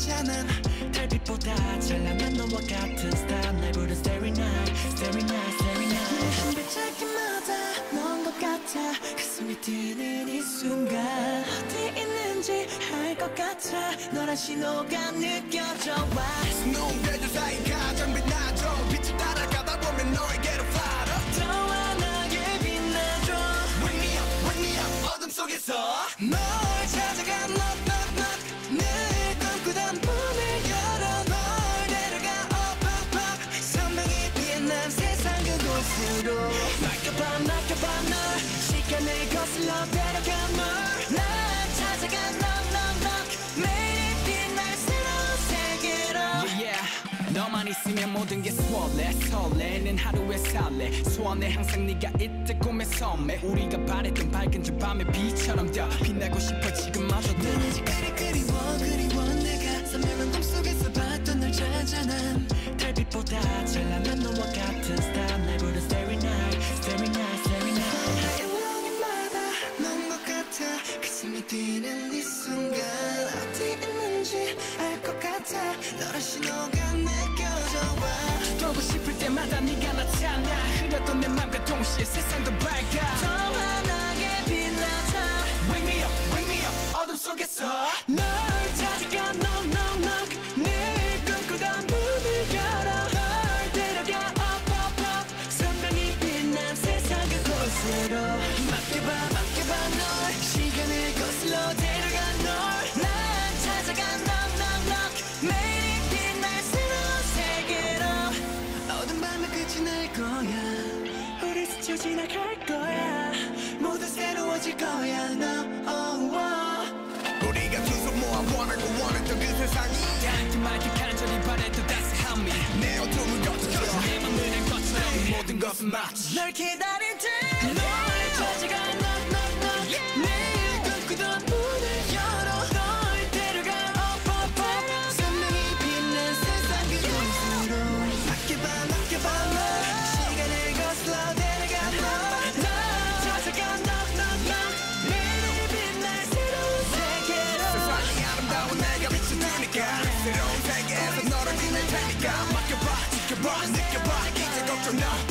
찾아가는 달빛보다 찬란한 너와 같은 스타일. 날 부른 Starry Night Starry Night Starry Night. 한 발짝마다 넌 것 같아. 가슴이 뛰는 이 순간 어디 있는지 알 것 같아. 너란 신호가 느껴져 와. 눈대줄 사이 가장 빛나죠. 빛을 따라가다 보면 너에게로 팔아 더 환하게 빛나줘. Wake me up, wake me up. 어둠 속에서 널 찾아가 knock 너만 있으면 모든 게 설레 설레는 하루에 살래 소원해 항상 네가 있을 꿈의 섬에. 우리가 바랬던 밝은 저 밤의 비처럼 더 빛나고 싶어 지금마저도 넌 이제 그리 그리워 그리워. 내가 선명한 꿈속에서 봤던 널 찾아 난 달빛보다 찬란한 너와 같은 스타일 날 부른 Starry Night Starry Night Starry Night. 하얀 멍이마다 넌 것 같아. 가슴이 뛰는 이 순간 어디 있는지 알것 같아. 너란 신호가 느껴져 와. 보고 싶을 때마다 네가 나타나. 흐렸던 내 맘과 동시에 세상도 더 밝아. 환하게 빛나자. Wake me up, wake me up. 어둠 속에서 널 찾아가 knock knock knock. 늘 꿈꾸던 문을 열어 널 데려가. Up up up. 선명히 빛난 세상 그곳으로. 맡겨 스쳐 지나갈 거야. 모두 새로워질 거야 no oh, oh. 우리가 두 손 모아 원하고 원했던 그 세상이. 닿지 말게 간절히 바랬던 따스한 내 어둠을 거쳐져. 내 맘을 낸 것처럼 모든 것은 마치. 널 기다릴 테니까 새로운 세계에서 너를 빛낼 테니까 맡겨봐 지켜봐 느껴봐 이제 걱정 너